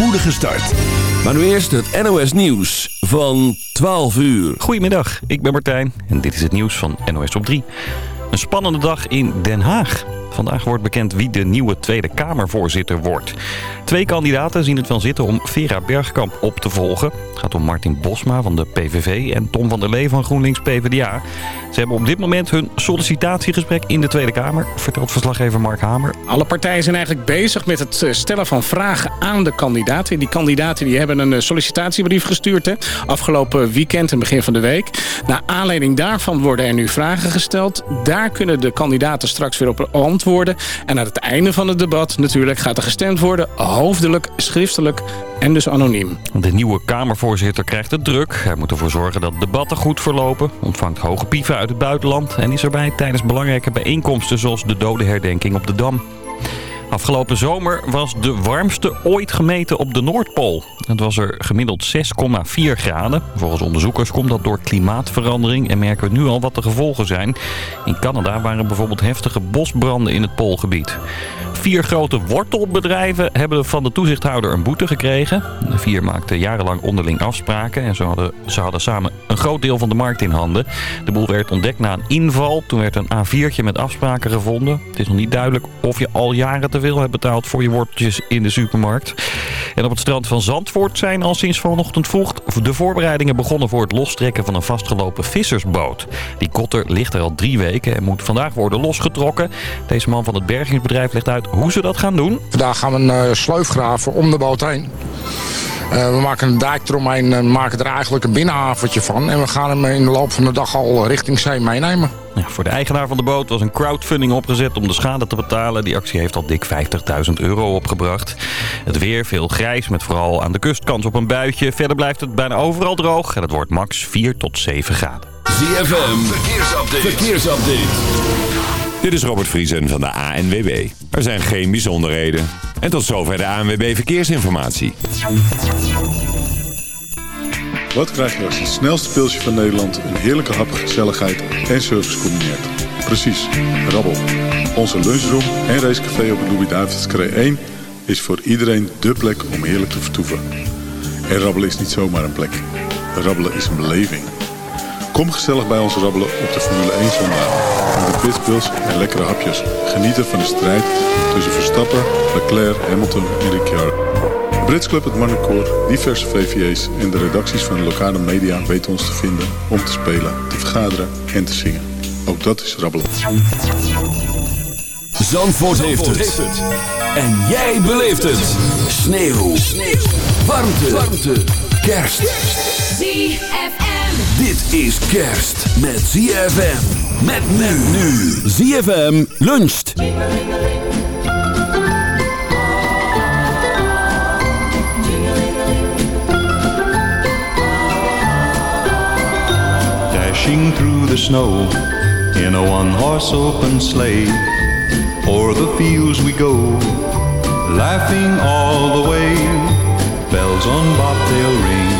spoedige start. Maar nu eerst het NOS Nieuws van 12 uur. Goedemiddag, ik ben Martijn en dit is het nieuws van NOS op 3. Een spannende dag in Den Haag. Vandaag wordt bekend wie de nieuwe Tweede Kamervoorzitter wordt. Twee kandidaten zien het wel zitten om Vera Bergkamp op te volgen. Het gaat om Martin Bosma van de PVV en Tom van der Lee van GroenLinks PvdA. Ze hebben op dit moment hun sollicitatiegesprek in de Tweede Kamer, vertelt verslaggever Mark Hamer. Alle partijen zijn eigenlijk bezig met het eh, stellen van vragen aan de kandidaten. Die kandidaten die hebben een eh, sollicitatiebrief gestuurd hè, afgelopen weekend en begin van de week. Naar aanleiding daarvan worden er nu vragen gesteld. Daar kunnen de kandidaten straks weer op antwoorden. En aan het einde van het debat natuurlijk gaat er gestemd worden hoofdelijk, schriftelijk en dus anoniem. De nieuwe Kamervoorzitter krijgt het druk. Hij moet ervoor zorgen dat debatten goed verlopen, ontvangt hoge pieven uit het buitenland... en is erbij tijdens belangrijke bijeenkomsten zoals de dodenherdenking op de Dam. Afgelopen zomer was de warmste ooit gemeten op de Noordpool. Het was er gemiddeld 6,4 graden. Volgens onderzoekers komt dat door klimaatverandering en merken we nu al wat de gevolgen zijn. In Canada waren bijvoorbeeld heftige bosbranden in het poolgebied. Vier grote wortelbedrijven hebben van de toezichthouder een boete gekregen. De vier maakten jarenlang onderling afspraken en ze hadden, ze hadden samen een groot deel van de markt in handen. De boel werd ontdekt na een inval. Toen werd een A4'tje met afspraken gevonden. Het is nog niet duidelijk of je al jaren te veel hebt betaald voor je worteltjes in de supermarkt. En op het strand van Zandvoort zijn al sinds vanochtend vroeg de voorbereidingen begonnen voor het lostrekken van een vastgelopen vissersboot. Die kotter ligt er al drie weken en moet vandaag worden losgetrokken. Deze man van het bergingsbedrijf legt uit hoe ze dat gaan doen. Vandaag gaan we een uh, sleuf graven om de boot heen. Uh, we maken een dijk eromheen en maken er eigenlijk een binnenhaventje van. En we gaan hem in de loop van de dag al richting zee meenemen. Ja, voor de eigenaar van de boot was een crowdfunding opgezet om de schade te betalen. Die actie heeft al dik 50.000 euro opgebracht. Het weer veel grijs met vooral aan de kust kans op een buitje. Verder blijft het bijna overal droog en het wordt max 4 tot 7 graden. ZFM, verkeersupdate. verkeersupdate. Dit is Robert Vriesen van de ANWB. Er zijn geen bijzonderheden. En tot zover de ANWB Verkeersinformatie. Wat krijg je als het snelste pilsje van Nederland... een heerlijke hap, gezelligheid en service combineert? Precies, rabbel. Onze lunchroom en racecafé op het Louis-David's 1... is voor iedereen dé plek om heerlijk te vertoeven. En rabbelen is niet zomaar een plek. Rabbelen is een beleving. Kom gezellig bij ons rabbelen op de Formule 1 zondag. Met een pitpils en lekkere hapjes. Genieten van de strijd tussen Verstappen, Leclerc, Hamilton en Ricciardo. De Brits Club, het Marnecoor, diverse VVA's en de redacties van de lokale media weten ons te vinden om te spelen, te vergaderen en te zingen. Ook dat is rabbelen. Zandvoort, heeft, het. En jij beleeft het. Sneeuw. Sneeuw. Warmte. Warmte. Kerst. ZFM. Dit is kerst met ZFM. Met men nu. ZFM luncht. Dashing through the snow in a one-horse open sleigh. O'er the fields we go, laughing all the way. Bells on bobtail ring,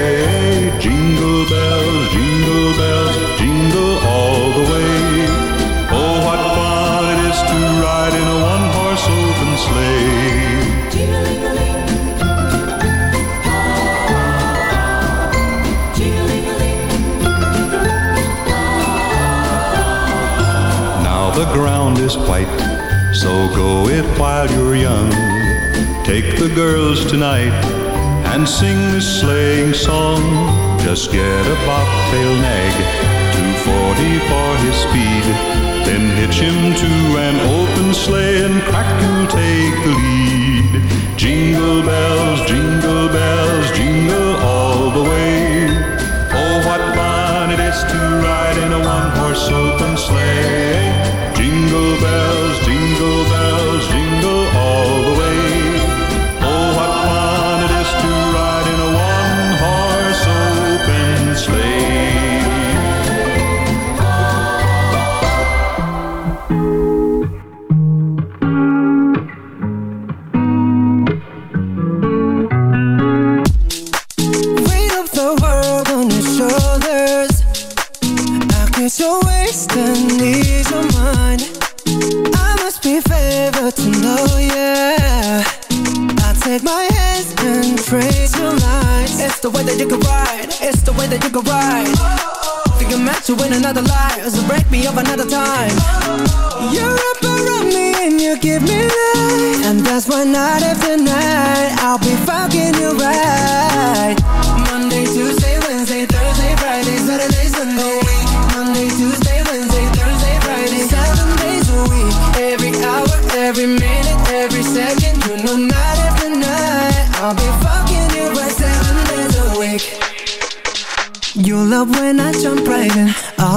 While you're young. Take the girls tonight and sing this sleighing song. Just get a bobtail nag, 240 for his speed. Then hitch him to an open sleigh and crack you'll take the lead. Jingle bells, jingle bells, jingle all the way. Every minute, every second, you know night after night I'll be fucking you right seven days a week. You love when I jump right in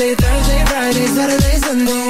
Wednesday, Thursday, Friday, Saturday, Sunday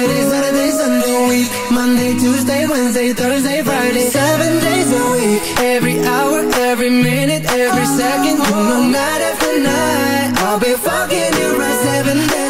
Friday, Saturday, Sunday, week. Monday, Tuesday, Wednesday, Thursday, Friday, seven days a week. Every hour, every minute, every second, know, night after night, I'll be fucking you right seven days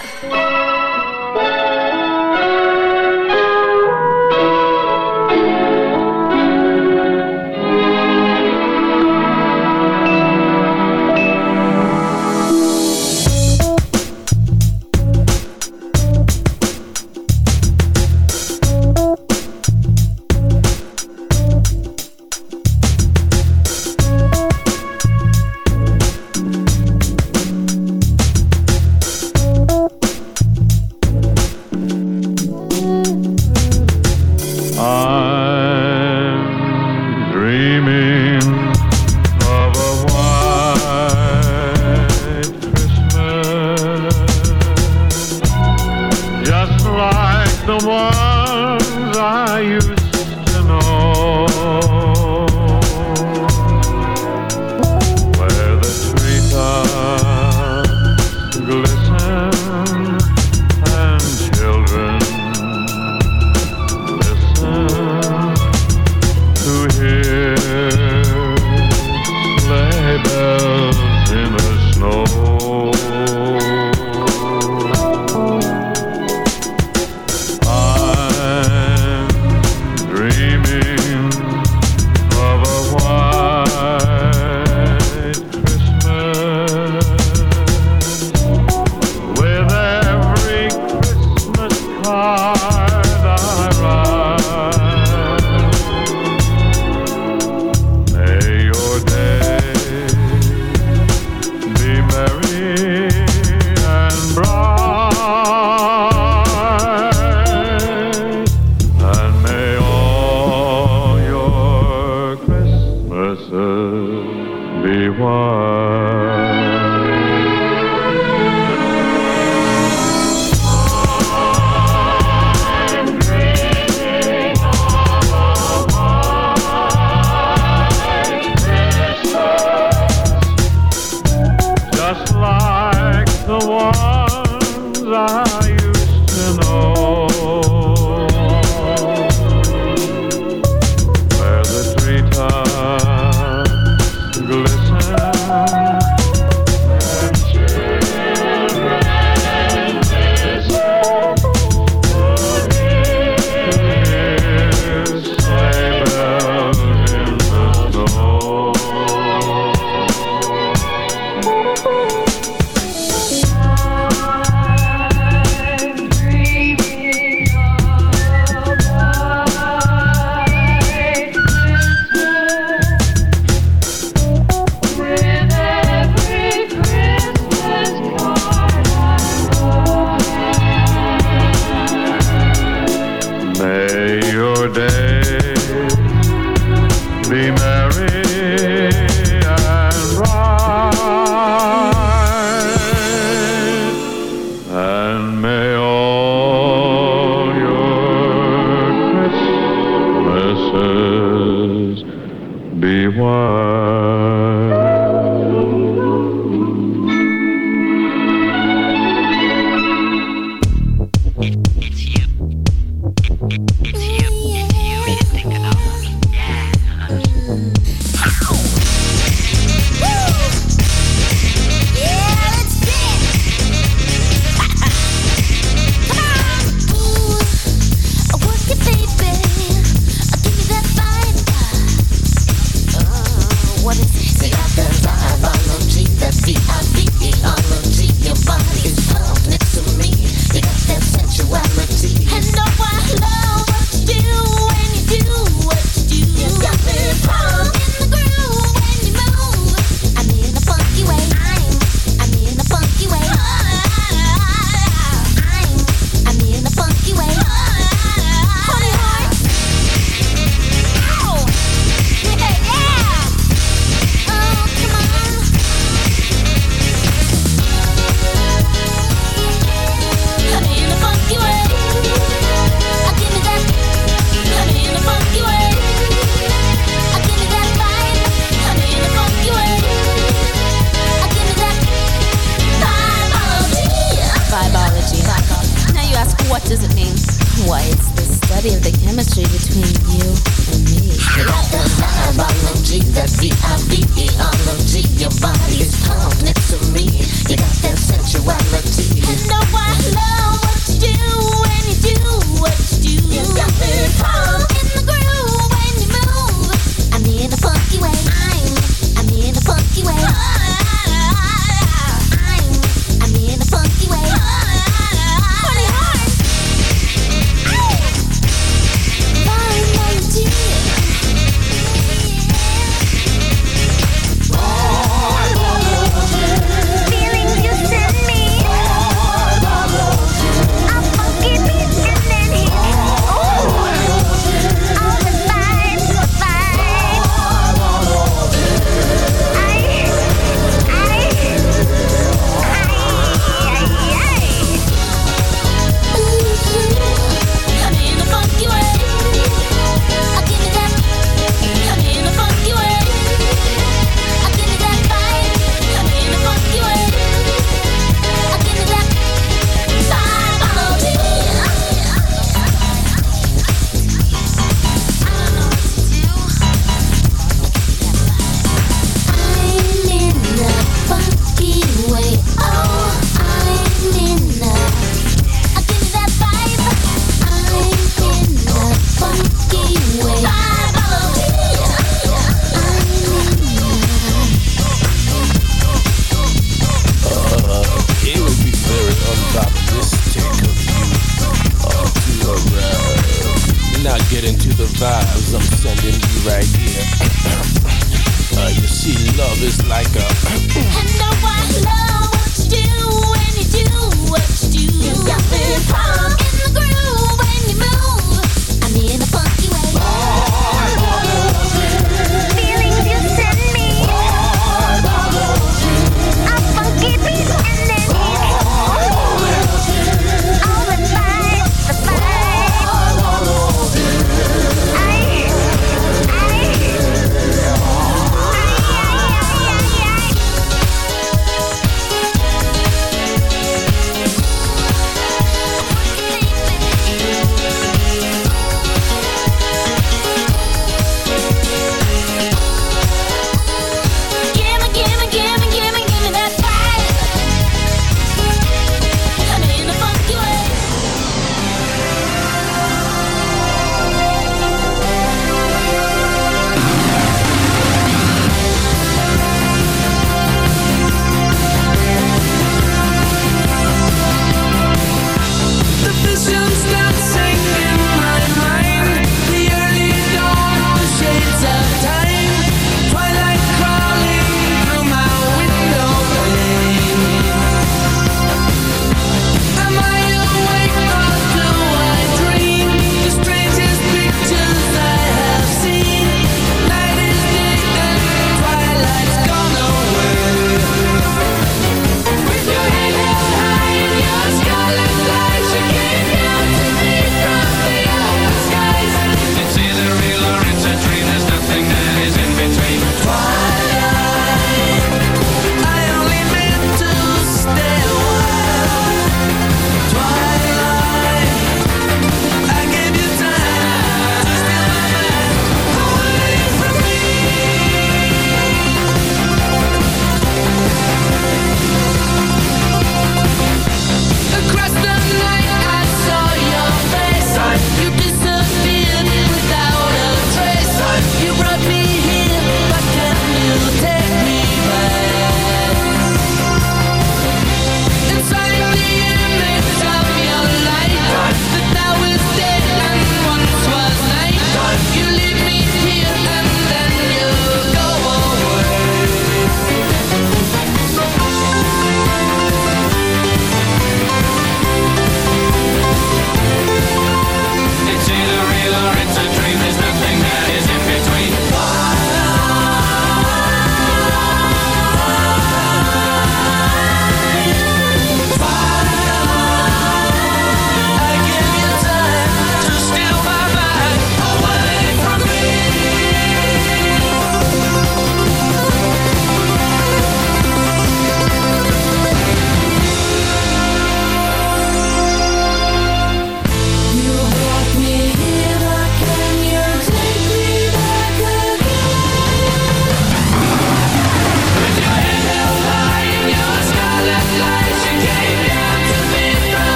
sexuality. No one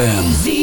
ZFM.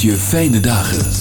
Je fijne dagen.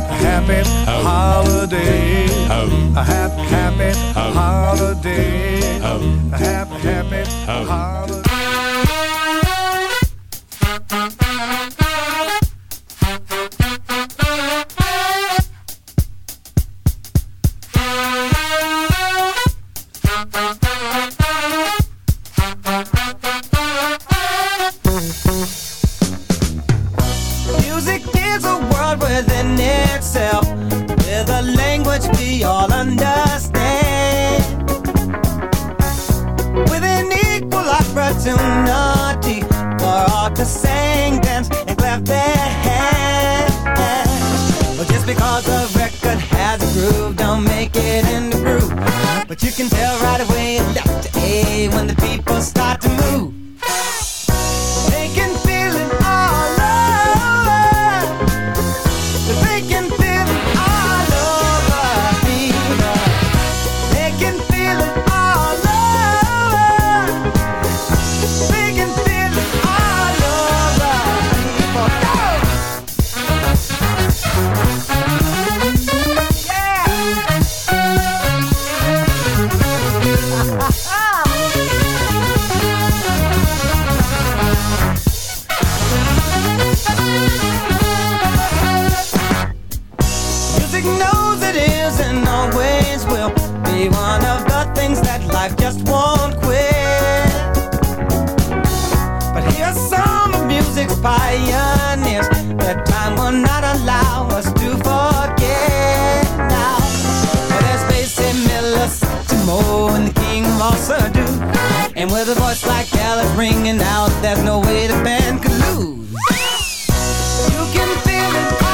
Happy, happy oh. holiday. Oh. A happy, happy voice like Alice ringing out, there's no way the band could lose. You can feel it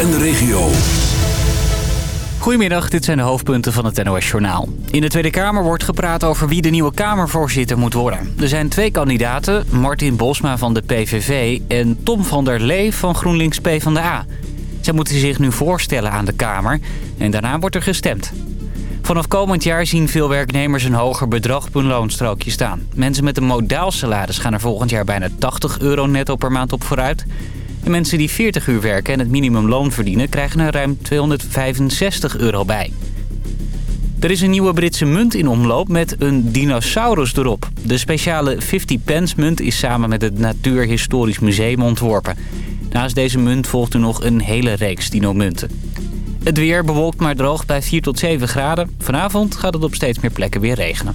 en de regio. Goedemiddag, dit zijn de hoofdpunten van het NOS Journaal. In de Tweede Kamer wordt gepraat over wie de nieuwe Kamervoorzitter moet worden. Er zijn twee kandidaten, Martin Bosma van de PVV en Tom van der Lee van GroenLinks PvdA. Zij moeten zich nu voorstellen aan de Kamer en daarna wordt er gestemd. Vanaf komend jaar zien veel werknemers een hoger bedrag op hun loonstrookje staan. Mensen met een modaal salaris gaan er volgend jaar bijna 80 euro netto per maand op vooruit. En mensen die 40 uur werken en het minimumloon verdienen... krijgen er ruim 265 euro bij. Er is een nieuwe Britse munt in omloop met een dinosaurus erop. De speciale 50 pence munt is samen met het Natuurhistorisch Museum ontworpen. Naast deze munt volgt er nog een hele reeks dino-munten. Het weer bewolkt maar droog bij 4 tot 7 graden. Vanavond gaat het op steeds meer plekken weer regenen.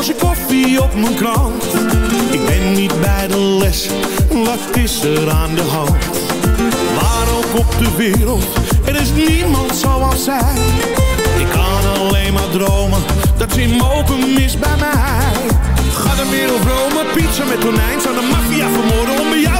Morse koffie op mijn krant. Ik ben niet bij de les, wat is er aan de hand? Waar ook op de wereld, er is niemand zoals zij. Ik kan alleen maar dromen, dat ze mogen mis bij mij. Ga de wereld Rome, pizza met tonijn. Zou de maffia vermoorden om bij jou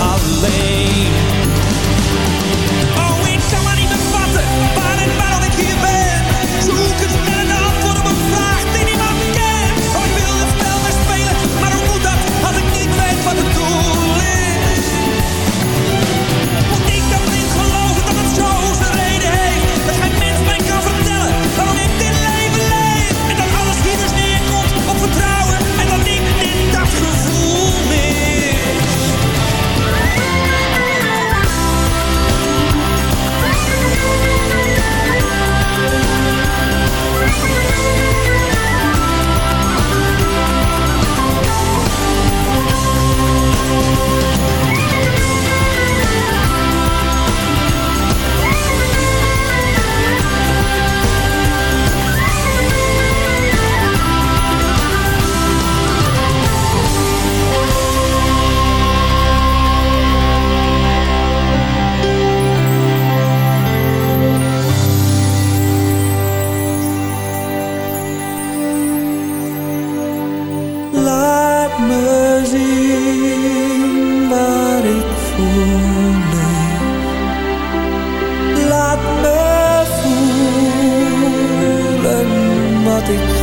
alleen the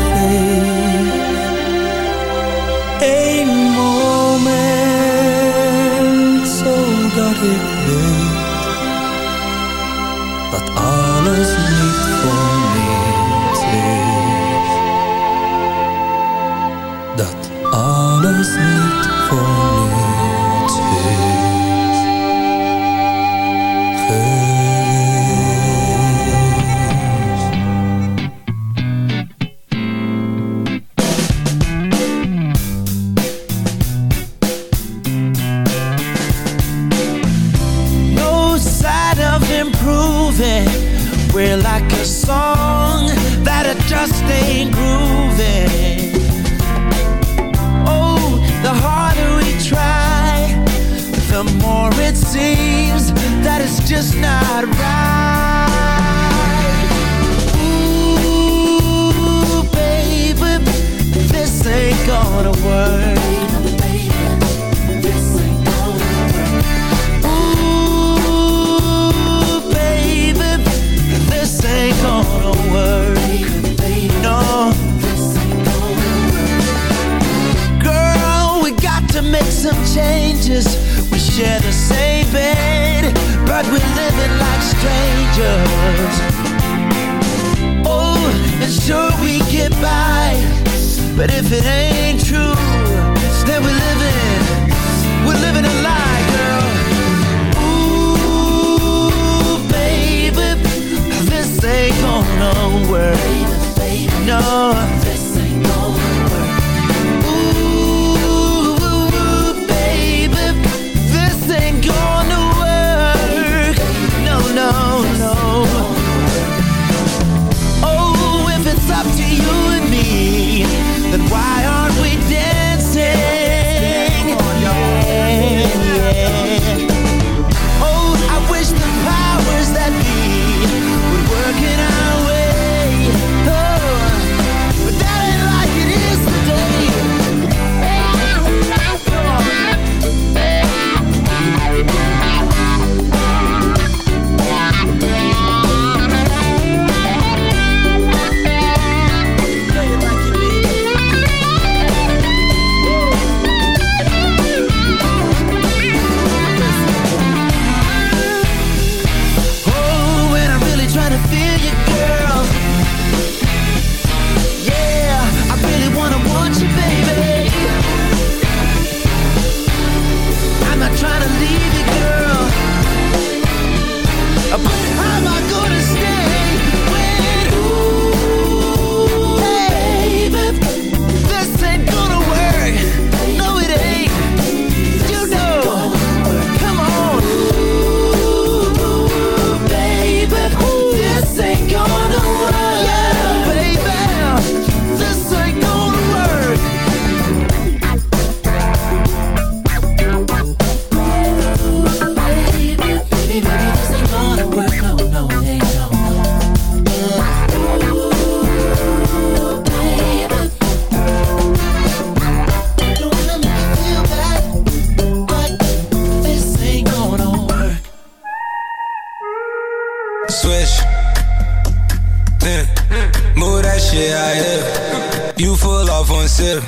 Move that shit out here. You full off on sip.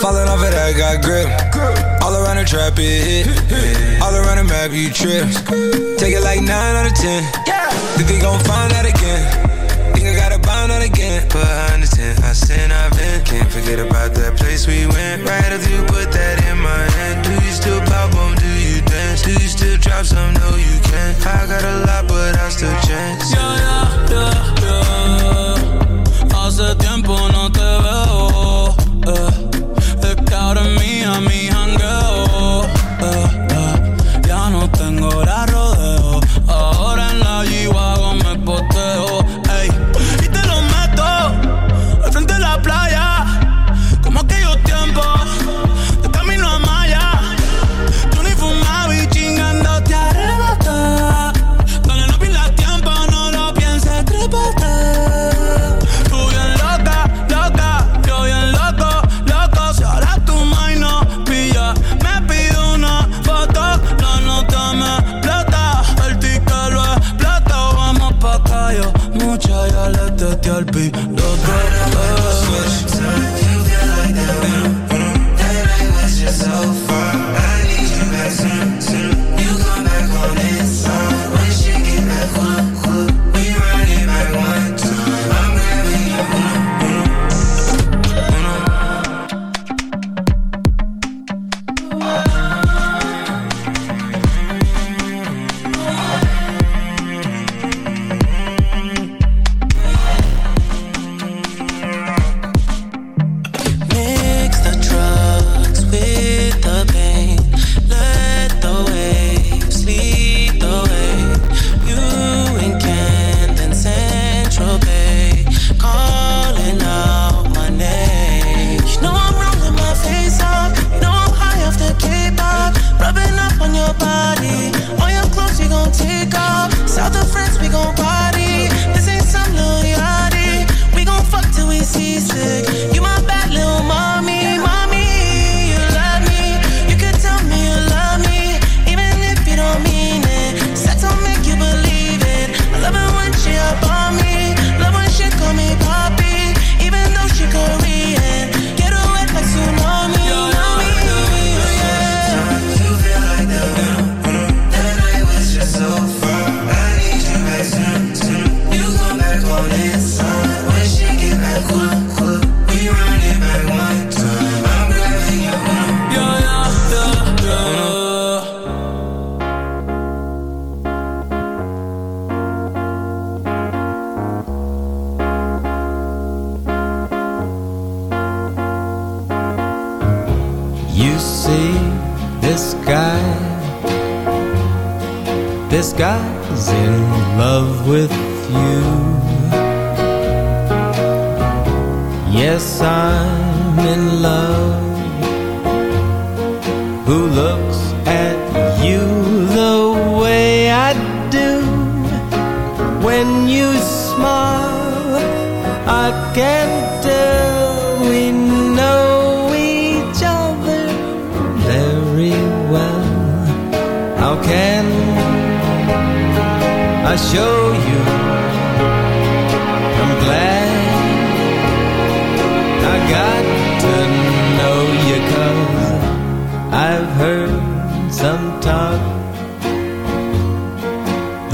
Falling off it, I got grip. All around the trap, it hit. All around the map, you trip. Take it like 9 out of 10. Think they gon' find that again think I gotta buy another again, but I understand. I sin, I've been. Can't forget about that place we went. Right after you put that in my hand. Do you still pop on? Do you dance? Do you still drop some? No, you can't. I got a lot, but I still chance. Yo, yo, yo, yo. Hace tiempo no te veo. Eh. It's out of me, I.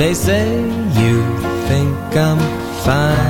They say you think I'm fine.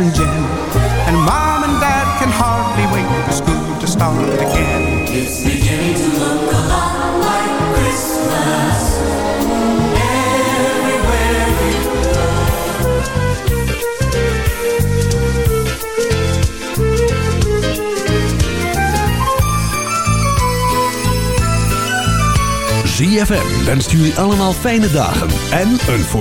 and. And mom and dad can hardly wait for school to start again. It's beginning to look a lot like Christmas. Everywhere we go. ZFM wenst jullie allemaal fijne dagen en een voorzitter.